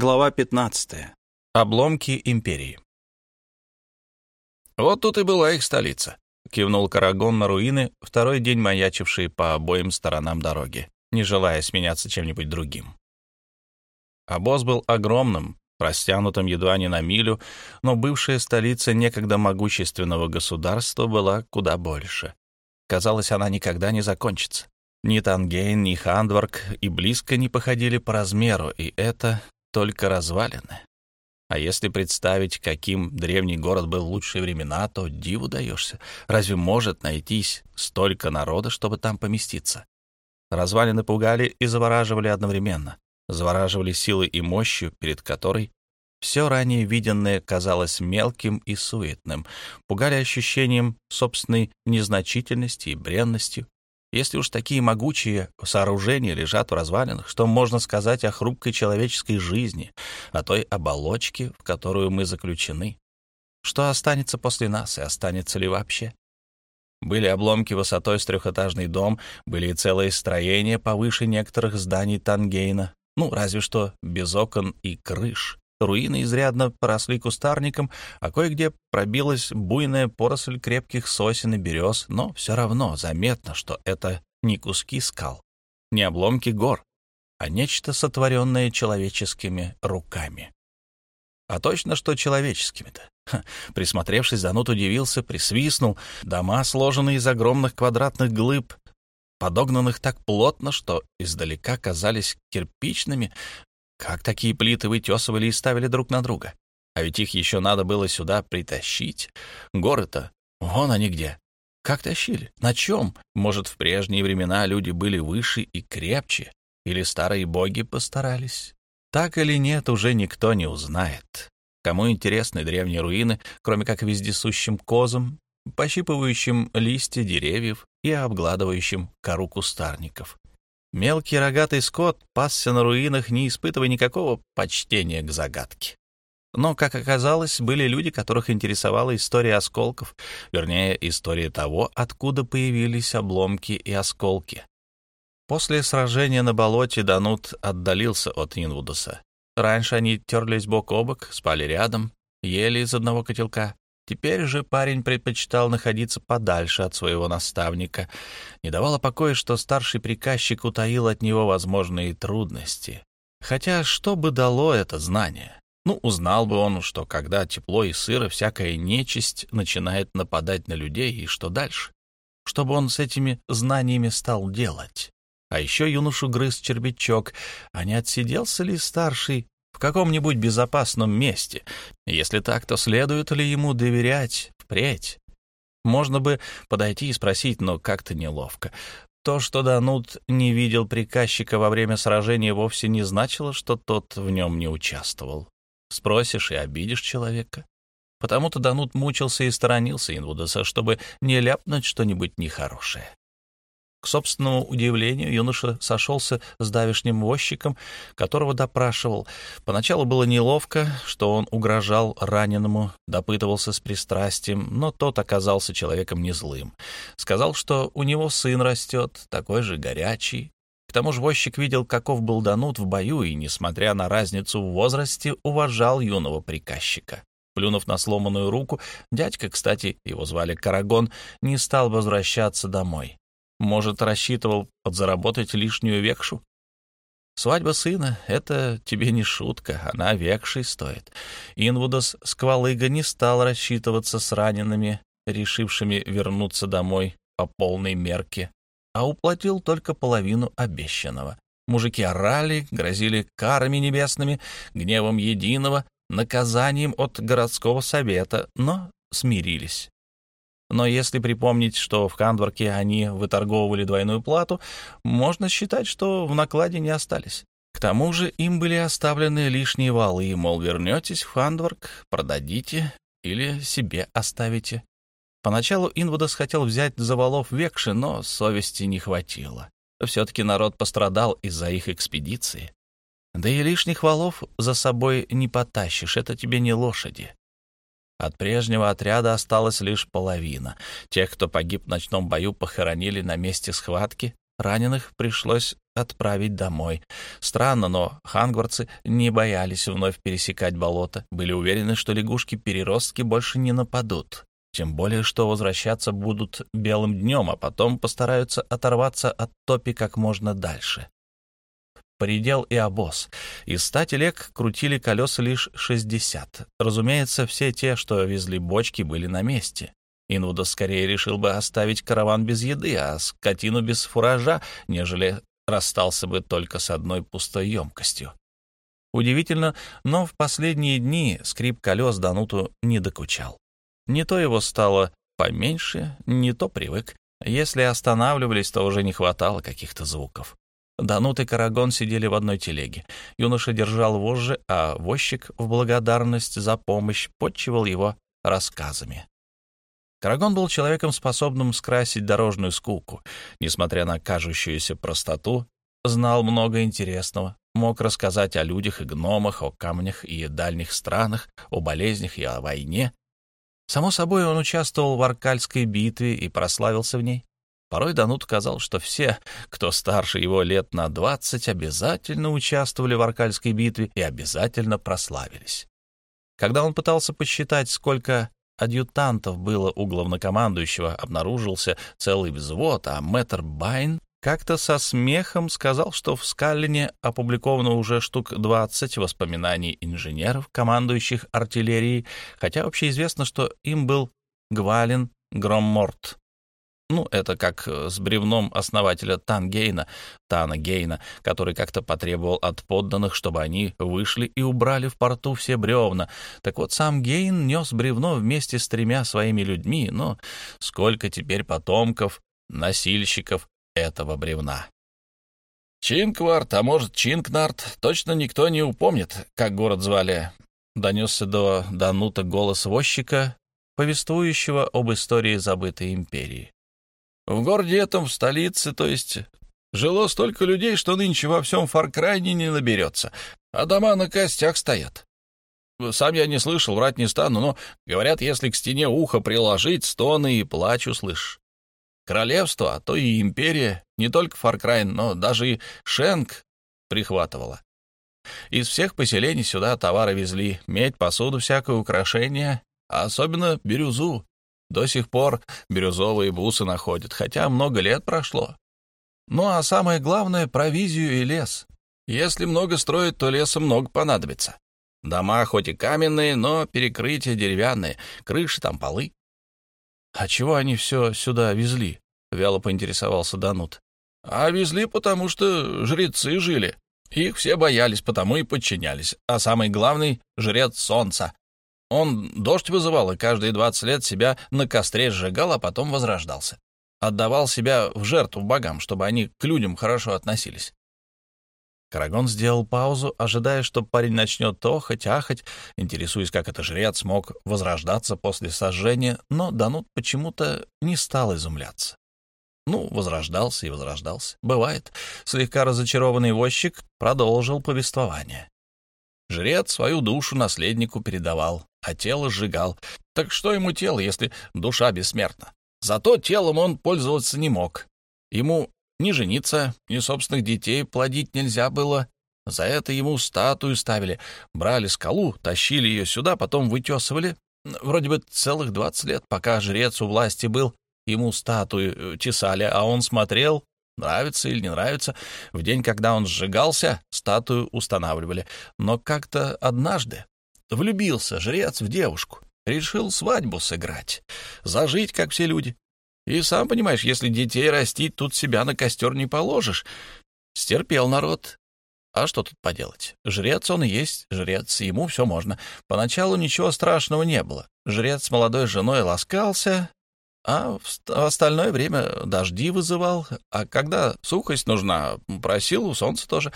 Глава 15. Обломки империи. «Вот тут и была их столица», — кивнул Карагон на руины, второй день маячившие по обоим сторонам дороги, не желая сменяться чем-нибудь другим. Обоз был огромным, простянутым едва не на милю, но бывшая столица некогда могущественного государства была куда больше. Казалось, она никогда не закончится. Ни Тангейн, ни Хандварк и близко не походили по размеру, и это только развалины. А если представить, каким древний город был в лучшие времена, то диву даешься. Разве может найтись столько народа, чтобы там поместиться? Развалины пугали и завораживали одновременно. Завораживали силой и мощью, перед которой все ранее виденное казалось мелким и суетным, пугали ощущением собственной незначительности и бренностью, если уж такие могучие сооружения лежат в развалинах, что можно сказать о хрупкой человеческой жизни, о той оболочке, в которую мы заключены? Что останется после нас и останется ли вообще? Были обломки высотой с трехэтажный дом, были и целые строения повыше некоторых зданий Тангейна, ну, разве что без окон и крыш. Руины изрядно поросли кустарником, а кое-где пробилась буйная поросль крепких сосен и берез, но все равно заметно, что это не куски скал, не обломки гор, а нечто сотворенное человеческими руками. А точно, что человеческими-то. Присмотревшись, Данут удивился, присвистнул. Дома, сложенные из огромных квадратных глыб, подогнанных так плотно, что издалека казались кирпичными, как такие плиты вытесывали и ставили друг на друга? А ведь их еще надо было сюда притащить. Горы-то, вон они где. Как тащили? На чем? Может, в прежние времена люди были выше и крепче? Или старые боги постарались? Так или нет, уже никто не узнает. Кому интересны древние руины, кроме как вездесущим козам, пощипывающим листья деревьев и обгладывающим кору кустарников? Мелкий рогатый скот пасся на руинах, не испытывая никакого почтения к загадке. Но, как оказалось, были люди, которых интересовала история осколков, вернее, история того, откуда появились обломки и осколки. После сражения на болоте Данут отдалился от Инвудуса. Раньше они терлись бок о бок, спали рядом, ели из одного котелка. Теперь же парень предпочитал находиться подальше от своего наставника. Не давало покоя, что старший приказчик утаил от него возможные трудности. Хотя что бы дало это знание? Ну, узнал бы он, что когда тепло и сыро, всякая нечисть начинает нападать на людей, и что дальше? Что бы он с этими знаниями стал делать? А еще юношу грыз червячок, а не отсиделся ли старший в каком-нибудь безопасном месте. Если так, то следует ли ему доверять впредь? Можно бы подойти и спросить, но как-то неловко. То, что Данут не видел приказчика во время сражения, вовсе не значило, что тот в нем не участвовал. Спросишь и обидишь человека. Потому-то Данут мучился и сторонился Инвудаса, чтобы не ляпнуть что-нибудь нехорошее. К собственному удивлению, юноша сошелся с давишним возчиком, которого допрашивал. Поначалу было неловко, что он угрожал раненому, допытывался с пристрастием, но тот оказался человеком не злым. Сказал, что у него сын растет, такой же горячий. К тому же возчик видел, каков был Данут в бою, и, несмотря на разницу в возрасте, уважал юного приказчика. Плюнув на сломанную руку, дядька, кстати, его звали Карагон, не стал возвращаться домой. Может, рассчитывал подзаработать лишнюю векшу? Свадьба сына — это тебе не шутка, она векшей стоит. Инвудас Сквалыга не стал рассчитываться с ранеными, решившими вернуться домой по полной мерке, а уплатил только половину обещанного. Мужики орали, грозили карами небесными, гневом единого, наказанием от городского совета, но смирились. Но если припомнить, что в Кандворке они выторговывали двойную плату, можно считать, что в накладе не остались. К тому же им были оставлены лишние валы, мол, вернетесь в Хандворк, продадите или себе оставите. Поначалу Инвудас хотел взять за валов векши, но совести не хватило. Все-таки народ пострадал из-за их экспедиции. Да и лишних валов за собой не потащишь, это тебе не лошади. От прежнего отряда осталась лишь половина. Тех, кто погиб в ночном бою, похоронили на месте схватки. Раненых пришлось отправить домой. Странно, но хангвардцы не боялись вновь пересекать болото, были уверены, что лягушки-переростки больше не нападут. Тем более, что возвращаться будут белым днем, а потом постараются оторваться от топи как можно дальше. Поредел и обоз. Из ста телег крутили колеса лишь шестьдесят. Разумеется, все те, что везли бочки, были на месте. Инуда скорее решил бы оставить караван без еды, а скотину без фуража, нежели расстался бы только с одной пустой емкостью. Удивительно, но в последние дни скрип колес Дануту не докучал. Не то его стало поменьше, не то привык. Если останавливались, то уже не хватало каких-то звуков. Данут и Карагон сидели в одной телеге. Юноша держал вожжи, а возчик в благодарность за помощь подчивал его рассказами. Карагон был человеком, способным скрасить дорожную скуку. Несмотря на кажущуюся простоту, знал много интересного, мог рассказать о людях и гномах, о камнях и дальних странах, о болезнях и о войне. Само собой, он участвовал в Аркальской битве и прославился в ней. Порой Данут казал, что все, кто старше его лет на двадцать, обязательно участвовали в Аркальской битве и обязательно прославились. Когда он пытался посчитать, сколько адъютантов было у главнокомандующего, обнаружился целый взвод, а мэтр Байн как-то со смехом сказал, что в Скаллине опубликовано уже штук 20 воспоминаний инженеров, командующих артиллерией, хотя общеизвестно, что им был Гвалин Громморт, ну, это как э, с бревном основателя Тангейна, Тана Гейна, который как-то потребовал от подданных, чтобы они вышли и убрали в порту все бревна. Так вот, сам Гейн нес бревно вместе с тремя своими людьми, но сколько теперь потомков, носильщиков этого бревна. «Чинкварт, а может, Чинкнарт, точно никто не упомнит, как город звали», — донесся до Данута голос возчика, повествующего об истории забытой империи. В городе этом, в столице, то есть, жило столько людей, что нынче во всем Фаркрайне не наберется, а дома на костях стоят. Сам я не слышал, врать не стану, но, говорят, если к стене ухо приложить, стоны и плач услышишь. Королевство, а то и империя, не только Фаркрайн, но даже и Шенк прихватывала. Из всех поселений сюда товары везли, медь, посуду, всякое украшение, а особенно бирюзу. До сих пор бирюзовые бусы находят, хотя много лет прошло. Ну а самое главное — провизию и лес. Если много строить, то леса много понадобится. Дома хоть и каменные, но перекрытия деревянные, крыши там, полы. — А чего они все сюда везли? — вяло поинтересовался Данут. — А везли, потому что жрецы жили. Их все боялись, потому и подчинялись. А самый главный — жрец солнца. Он дождь вызывал и каждые двадцать лет себя на костре сжигал, а потом возрождался. Отдавал себя в жертву богам, чтобы они к людям хорошо относились. Карагон сделал паузу, ожидая, что парень начнет охать, ахать, интересуясь, как это жрец мог возрождаться после сожжения, но Данут почему-то не стал изумляться. Ну, возрождался и возрождался. Бывает. Слегка разочарованный возчик продолжил повествование. Жрец свою душу наследнику передавал, а тело сжигал. Так что ему тело, если душа бессмертна? Зато телом он пользоваться не мог. Ему ни жениться, ни собственных детей плодить нельзя было. За это ему статую ставили. Брали скалу, тащили ее сюда, потом вытесывали. Вроде бы целых двадцать лет, пока жрец у власти был, ему статую чесали, а он смотрел, нравится или не нравится. В день, когда он сжигался, статую устанавливали. Но как-то однажды Влюбился жрец в девушку, решил свадьбу сыграть, зажить, как все люди. И сам понимаешь, если детей растить, тут себя на костер не положишь. Стерпел народ. А что тут поделать? Жрец он и есть жрец, ему все можно. Поначалу ничего страшного не было. Жрец с молодой женой ласкался, а в остальное время дожди вызывал, а когда сухость нужна, просил у солнца тоже.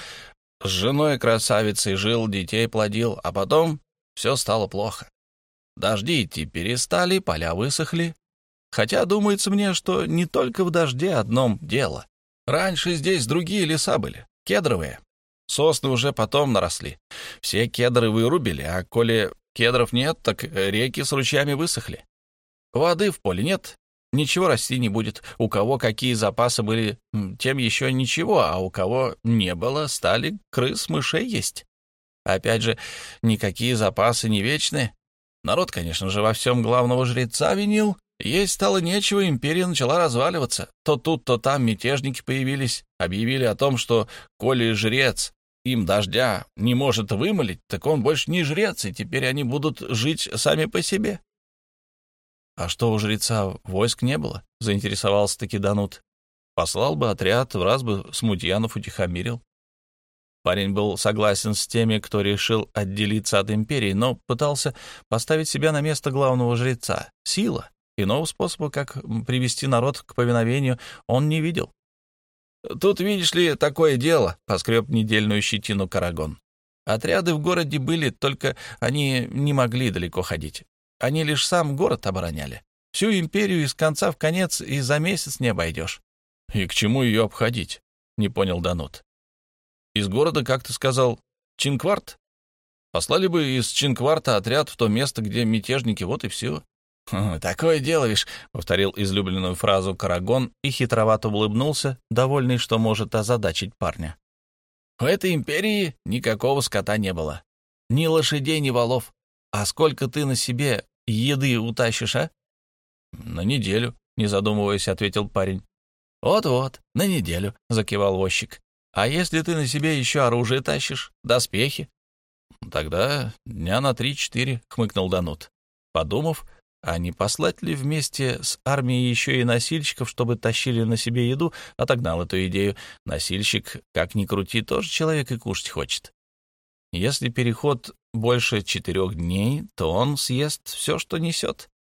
С женой красавицей жил, детей плодил, а потом все стало плохо. Дожди идти перестали, поля высохли. Хотя думается мне, что не только в дожде одном дело. Раньше здесь другие леса были, кедровые. Сосны уже потом наросли. Все кедры вырубили, а коли кедров нет, так реки с ручьями высохли. Воды в поле нет, ничего расти не будет. У кого какие запасы были, тем еще ничего, а у кого не было, стали крыс, мышей есть. Опять же, никакие запасы не вечны. Народ, конечно же, во всем главного жреца винил. Есть стало нечего, империя начала разваливаться. То тут, то там мятежники появились, объявили о том, что коли жрец им дождя не может вымолить, так он больше не жрец, и теперь они будут жить сами по себе. — А что, у жреца войск не было? — заинтересовался таки Данут. — Послал бы отряд, в раз бы смутьянов утихомирил. Парень был согласен с теми, кто решил отделиться от империи, но пытался поставить себя на место главного жреца. Сила. Иного способа, как привести народ к повиновению, он не видел. «Тут, видишь ли, такое дело», — поскреб недельную щетину Карагон. «Отряды в городе были, только они не могли далеко ходить. Они лишь сам город обороняли. Всю империю из конца в конец и за месяц не обойдешь». «И к чему ее обходить?» — не понял Данут. Из города, как ты сказал, Чинкварт? Послали бы из Чинкварта отряд в то место, где мятежники, вот и все. «Такое дело, вишь», — повторил излюбленную фразу Карагон и хитровато улыбнулся, довольный, что может озадачить парня. «В этой империи никакого скота не было. Ни лошадей, ни валов. А сколько ты на себе еды утащишь, а?» «На неделю», — не задумываясь, ответил парень. «Вот-вот, на неделю», — закивал возчик. А если ты на себе еще оружие тащишь, доспехи? Тогда дня на три-четыре, — хмыкнул Данут. Подумав, а не послать ли вместе с армией еще и носильщиков, чтобы тащили на себе еду, отогнал эту идею. Носильщик, как ни крути, тоже человек и кушать хочет. Если переход больше четырех дней, то он съест все, что несет.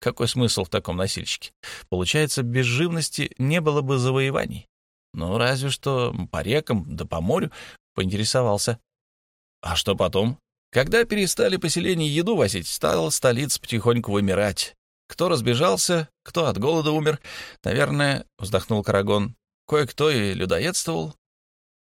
Какой смысл в таком носильщике? Получается, без живности не было бы завоеваний. Ну, разве что по рекам да по морю, поинтересовался. А что потом? Когда перестали поселение еду возить, стала столица потихоньку вымирать. Кто разбежался, кто от голода умер. Наверное, вздохнул Карагон, кое-кто и людоедствовал.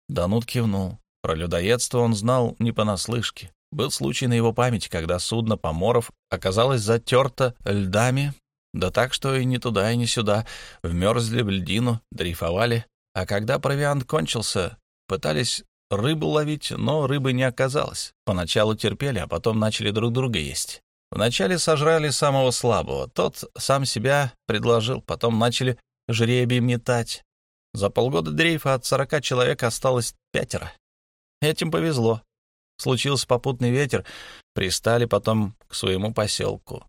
Данут кивнул. Про людоедство он знал не понаслышке. Был случай на его памяти, когда судно поморов оказалось затерто льдами, да так, что и не туда, и не сюда. Вмерзли в льдину, дрейфовали, а когда провиант кончился, пытались рыбу ловить, но рыбы не оказалось. Поначалу терпели, а потом начали друг друга есть. Вначале сожрали самого слабого. Тот сам себя предложил, потом начали жребий метать. За полгода дрейфа от сорока человек осталось пятеро. Этим повезло. Случился попутный ветер, пристали потом к своему поселку.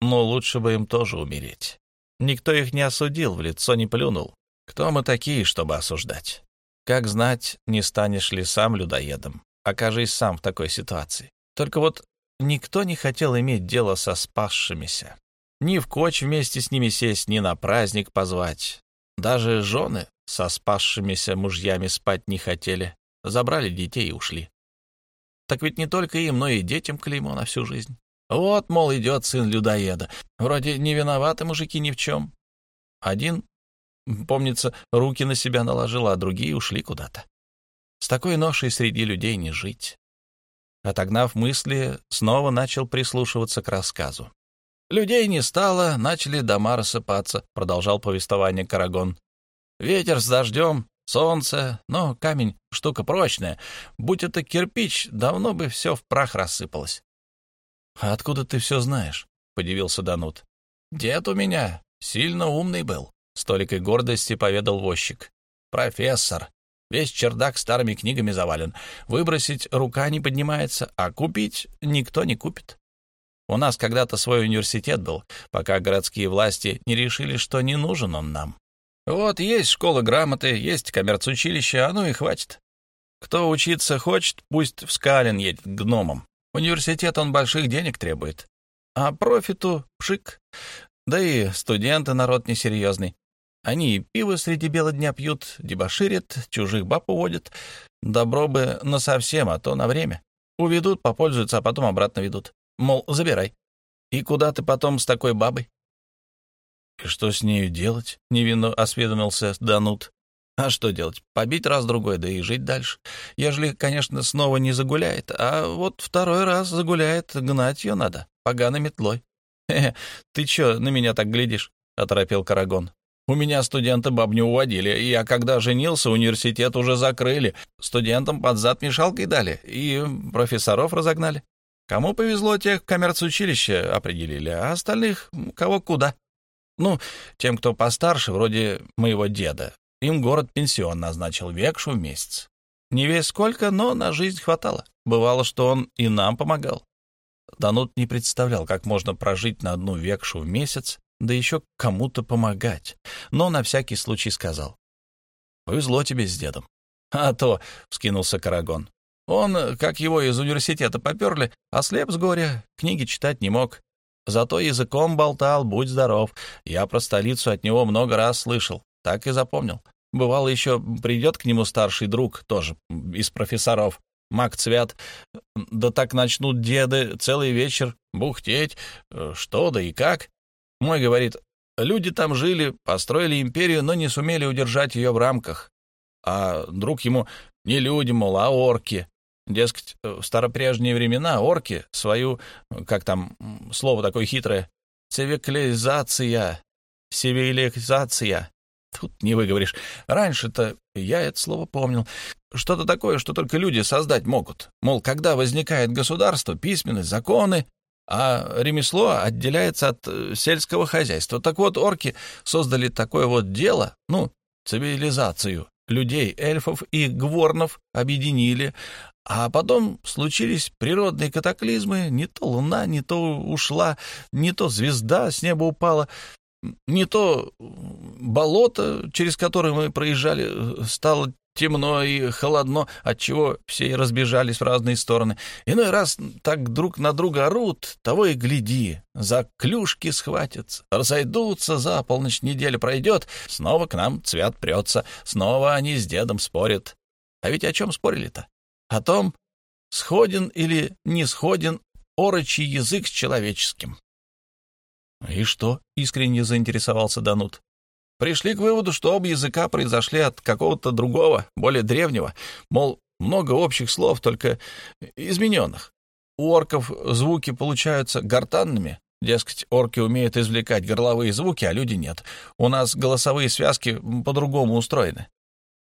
Но лучше бы им тоже умереть. Никто их не осудил, в лицо не плюнул. Кто мы такие, чтобы осуждать? Как знать, не станешь ли сам людоедом? Окажись сам в такой ситуации. Только вот никто не хотел иметь дело со спасшимися. Ни в коч вместе с ними сесть, ни на праздник позвать. Даже жены со спасшимися мужьями спать не хотели. Забрали детей и ушли. Так ведь не только им, но и детям клеймо на всю жизнь. Вот, мол, идет сын людоеда. Вроде не виноваты мужики ни в чем. Один Помнится, руки на себя наложила, а другие ушли куда-то. С такой ношей среди людей не жить. Отогнав мысли, снова начал прислушиваться к рассказу. «Людей не стало, начали дома рассыпаться», — продолжал повествование Карагон. «Ветер с дождем, солнце, но камень — штука прочная. Будь это кирпич, давно бы все в прах рассыпалось». «А откуда ты все знаешь?» — подивился Данут. «Дед у меня сильно умный был. С толикой гордости поведал возчик. «Профессор. Весь чердак старыми книгами завален. Выбросить рука не поднимается, а купить никто не купит. У нас когда-то свой университет был, пока городские власти не решили, что не нужен он нам. Вот есть школа грамоты, есть коммерцучилище, а ну и хватит. Кто учиться хочет, пусть в Скалин едет к гномам. Университет он больших денег требует. А профиту — пшик. Да и студенты народ несерьезный. Они и пиво среди бела дня пьют, дебоширят, чужих баб уводят. Добро бы насовсем, а то на время. Уведут, попользуются, а потом обратно ведут. Мол, забирай. И куда ты потом с такой бабой? — И что с нею делать? — невинно осведомился Данут. — А что делать? Побить раз-другой, да и жить дальше. Ежели, конечно, снова не загуляет, а вот второй раз загуляет, гнать ее надо, поганой метлой. — ты чё на меня так глядишь? оторопел Карагон. У меня студенты бабню уводили, и я когда женился, университет уже закрыли. Студентам под зад мешалкой дали, и профессоров разогнали. Кому повезло, тех в коммерцучилище определили, а остальных кого куда. Ну, тем, кто постарше, вроде моего деда, им город пенсион назначил векшу в месяц. Не весь сколько, но на жизнь хватало. Бывало, что он и нам помогал. Данут не представлял, как можно прожить на одну векшу в месяц, да еще кому-то помогать, но на всякий случай сказал. «Повезло тебе с дедом». «А то», — вскинулся Карагон, — «он, как его из университета поперли, ослеп с горя, книги читать не мог. Зато языком болтал, будь здоров. Я про столицу от него много раз слышал, так и запомнил. Бывало еще придет к нему старший друг, тоже из профессоров, маг Цвят, да так начнут деды целый вечер бухтеть, э, что да и как. Мой говорит, люди там жили, построили империю, но не сумели удержать ее в рамках. А друг ему не люди, мол, а орки. Дескать, в старопрежние времена орки свою, как там слово такое хитрое, цивилизация, цивилизация. Тут не выговоришь. Раньше-то я это слово помнил. Что-то такое, что только люди создать могут. Мол, когда возникает государство, письменность, законы, а ремесло отделяется от э, сельского хозяйства. Так вот, орки создали такое вот дело, ну, цивилизацию. Людей, эльфов и гворнов объединили, а потом случились природные катаклизмы, не то луна, не то ушла, не то звезда с неба упала, не то болото, через которое мы проезжали, стало темно и холодно, отчего все разбежались в разные стороны. Иной раз так друг на друга орут, того и гляди, за клюшки схватятся, разойдутся, за полночь неделя пройдет, снова к нам цвят прется, снова они с дедом спорят. А ведь о чем спорили-то? О том, сходен или не сходен орочий язык с человеческим. — И что? — искренне заинтересовался Данут пришли к выводу, что оба языка произошли от какого-то другого, более древнего, мол, много общих слов, только измененных. У орков звуки получаются гортанными, дескать, орки умеют извлекать горловые звуки, а люди нет. У нас голосовые связки по-другому устроены.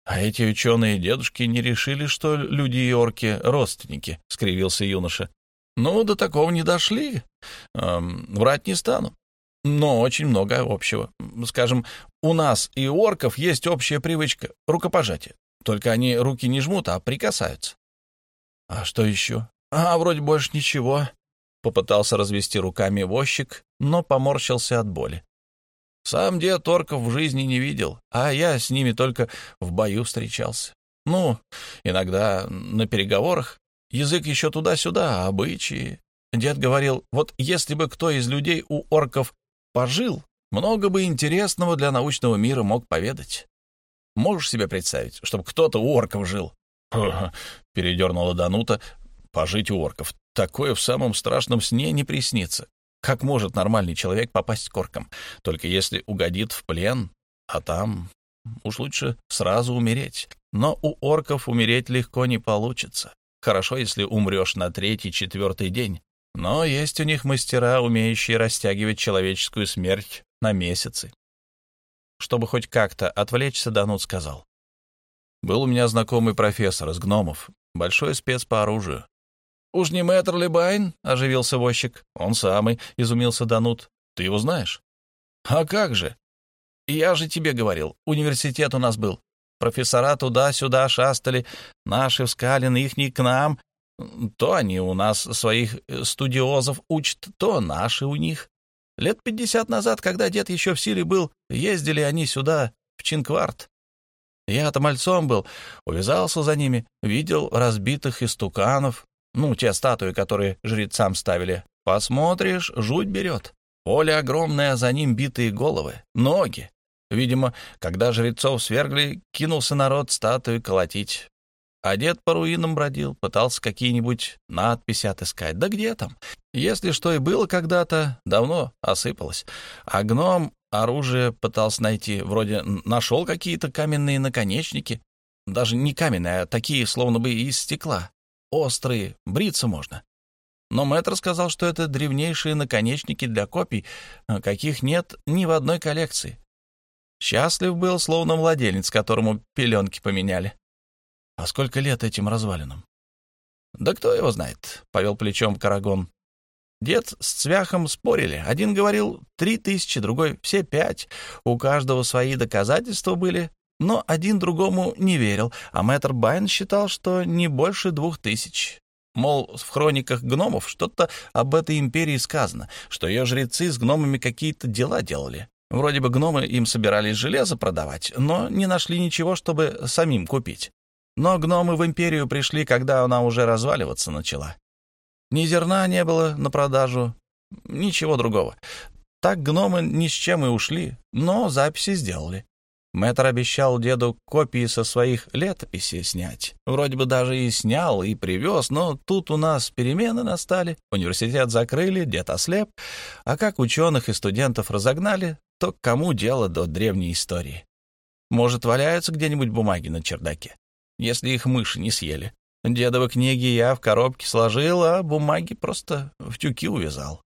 А эти ученые дедушки не решили, что люди и орки — родственники, — скривился юноша. Ну, до такого не дошли. Эм, врать не стану но очень много общего. Скажем, у нас и у орков есть общая привычка — рукопожатия. Только они руки не жмут, а прикасаются. А что еще? А, вроде больше ничего. Попытался развести руками возчик, но поморщился от боли. Сам дед орков в жизни не видел, а я с ними только в бою встречался. Ну, иногда на переговорах. Язык еще туда-сюда, а обычаи. Дед говорил, вот если бы кто из людей у орков пожил, много бы интересного для научного мира мог поведать. Можешь себе представить, чтобы кто-то у орков жил? — передернула Данута. — Пожить у орков. Такое в самом страшном сне не приснится. Как может нормальный человек попасть к оркам? Только если угодит в плен, а там уж лучше сразу умереть. Но у орков умереть легко не получится. Хорошо, если умрешь на третий-четвертый день. Но есть у них мастера, умеющие растягивать человеческую смерть на месяцы. Чтобы хоть как-то отвлечься, Данут сказал. «Был у меня знакомый профессор из гномов, большой спец по оружию». «Уж не мэтр Лебайн?» — оживился возчик. «Он самый», — изумился Данут. «Ты его знаешь?» «А как же? Я же тебе говорил, университет у нас был. Профессора туда-сюда шастали, наши в Скалин, ихний к нам, то они у нас своих э, студиозов учат, то наши у них. Лет пятьдесят назад, когда дед еще в силе был, ездили они сюда, в Чинкварт. Я-то мальцом был, увязался за ними, видел разбитых истуканов, ну, те статуи, которые жрецам ставили. Посмотришь, жуть берет. Поле огромное, за ним битые головы, ноги. Видимо, когда жрецов свергли, кинулся народ статуи колотить. А дед по руинам бродил, пытался какие-нибудь надписи отыскать. Да где там? Если что и было когда-то, давно осыпалось. А гном оружие пытался найти. Вроде нашел какие-то каменные наконечники. Даже не каменные, а такие, словно бы из стекла. Острые, бриться можно. Но мэтр сказал, что это древнейшие наконечники для копий, э, каких нет ни в одной коллекции. Счастлив был, словно младенец, которому пеленки поменяли. А сколько лет этим развалинам? Да кто его знает, — повел плечом Карагон. Дед с Цвяхом спорили. Один говорил три тысячи, другой — все пять. У каждого свои доказательства были, но один другому не верил, а мэтр Байн считал, что не больше двух тысяч. Мол, в хрониках гномов что-то об этой империи сказано, что ее жрецы с гномами какие-то дела делали. Вроде бы гномы им собирались железо продавать, но не нашли ничего, чтобы самим купить. Но гномы в империю пришли, когда она уже разваливаться начала. Ни зерна не было на продажу, ничего другого. Так гномы ни с чем и ушли, но записи сделали. Мэтр обещал деду копии со своих летописей снять. Вроде бы даже и снял, и привез, но тут у нас перемены настали, университет закрыли, дед ослеп, а как ученых и студентов разогнали, то кому дело до древней истории? Может, валяются где-нибудь бумаги на чердаке, если их мыши не съели. Дедовы книги я в коробке сложил, а бумаги просто в тюки увязал.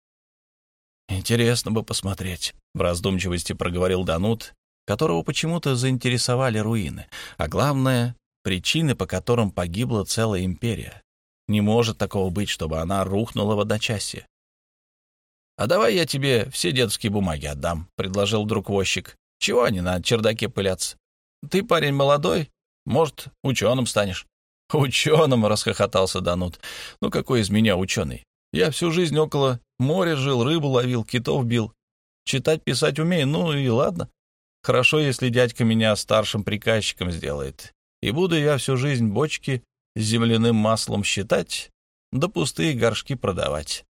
«Интересно бы посмотреть», — в раздумчивости проговорил Данут, которого почему-то заинтересовали руины, а главное — причины, по которым погибла целая империя. Не может такого быть, чтобы она рухнула в одночасье. «А давай я тебе все дедовские бумаги отдам», — предложил вдруг возчик. «Чего они на чердаке пылятся? Ты парень молодой, может, ученым станешь». «Ученым!» — расхохотался Данут. «Ну какой из меня ученый? Я всю жизнь около моря жил, рыбу ловил, китов бил. Читать, писать умею, ну и ладно. Хорошо, если дядька меня старшим приказчиком сделает. И буду я всю жизнь бочки с земляным маслом считать, да пустые горшки продавать.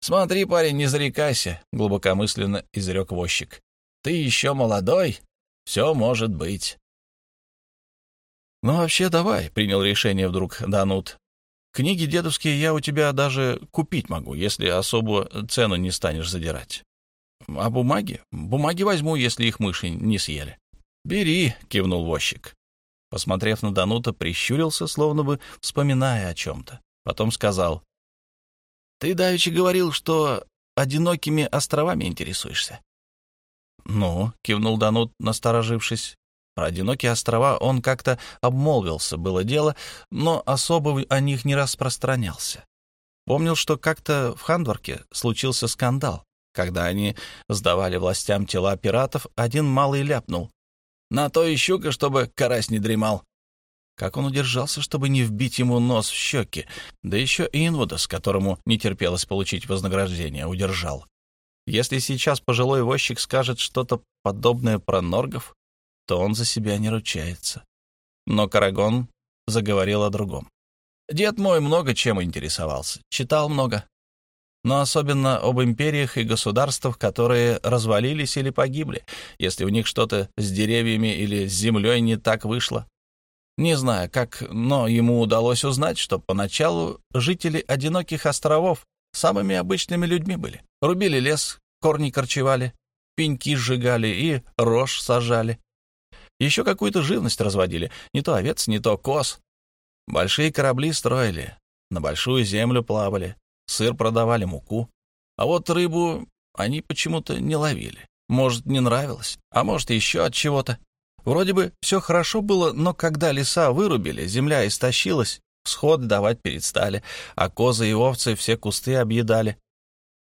«Смотри, парень, не зарекайся», — глубокомысленно изрек возчик. «Ты еще молодой, все может быть». «Ну, вообще, давай», — принял решение вдруг Данут. «Книги дедовские я у тебя даже купить могу, если особую цену не станешь задирать. А бумаги? Бумаги возьму, если их мыши не съели. Бери, кивнул возчик. Посмотрев на Данута, прищурился, словно бы вспоминая о чем-то. Потом сказал. Ты давеча говорил, что одинокими островами интересуешься. Ну, кивнул Данут, насторожившись. Про одинокие острова он как-то обмолвился, было дело, но особо о них не распространялся. Помнил, что как-то в Хандворке случился скандал. Когда они сдавали властям тела пиратов, один малый ляпнул. «На то и щука, чтобы карась не дремал». Как он удержался, чтобы не вбить ему нос в щеки, да еще и Инвудас, которому не терпелось получить вознаграждение, удержал. Если сейчас пожилой возчик скажет что-то подобное про норгов, то он за себя не ручается. Но Карагон заговорил о другом. Дед мой много чем интересовался, читал много, но особенно об империях и государствах, которые развалились или погибли, если у них что-то с деревьями или с землей не так вышло. Не знаю, как, но ему удалось узнать, что поначалу жители одиноких островов самыми обычными людьми были. Рубили лес, корни корчевали, пеньки сжигали и рожь сажали. Еще какую-то живность разводили, не то овец, не то коз. Большие корабли строили, на большую землю плавали, сыр продавали, муку. А вот рыбу они почему-то не ловили. Может, не нравилось, а может, еще от чего-то. Вроде бы все хорошо было, но когда леса вырубили, земля истощилась, всход давать перестали, а козы и овцы все кусты объедали.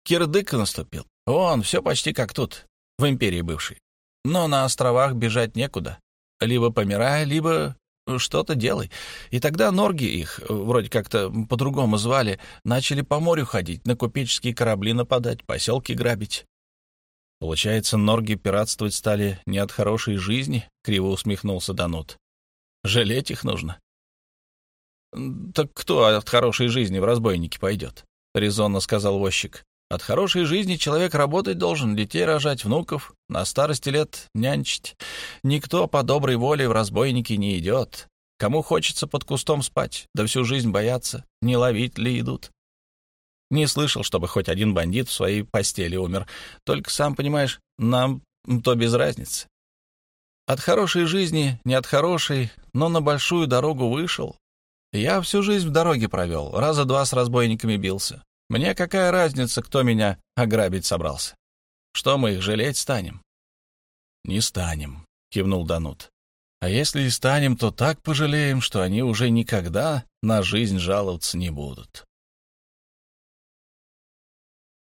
Кирдык наступил. Вон, все почти как тут, в империи бывшей. Но на островах бежать некуда. Либо помирай, либо что-то делай. И тогда норги их, вроде как-то по-другому звали, начали по морю ходить, на купеческие корабли нападать, поселки грабить. Получается, норги пиратствовать стали не от хорошей жизни, — криво усмехнулся Данут. Жалеть их нужно. «Так кто от хорошей жизни в разбойники пойдет?» — резонно сказал возчик. От хорошей жизни человек работать должен, детей рожать, внуков, на старости лет нянчить. Никто по доброй воле в разбойники не идет. Кому хочется под кустом спать, да всю жизнь бояться, не ловить ли идут. Не слышал, чтобы хоть один бандит в своей постели умер. Только, сам понимаешь, нам то без разницы. От хорошей жизни, не от хорошей, но на большую дорогу вышел. Я всю жизнь в дороге провел, раза два с разбойниками бился. Мне какая разница, кто меня ограбить собрался? Что мы их жалеть станем? Не станем, кивнул Данут. А если и станем, то так пожалеем, что они уже никогда на жизнь жаловаться не будут.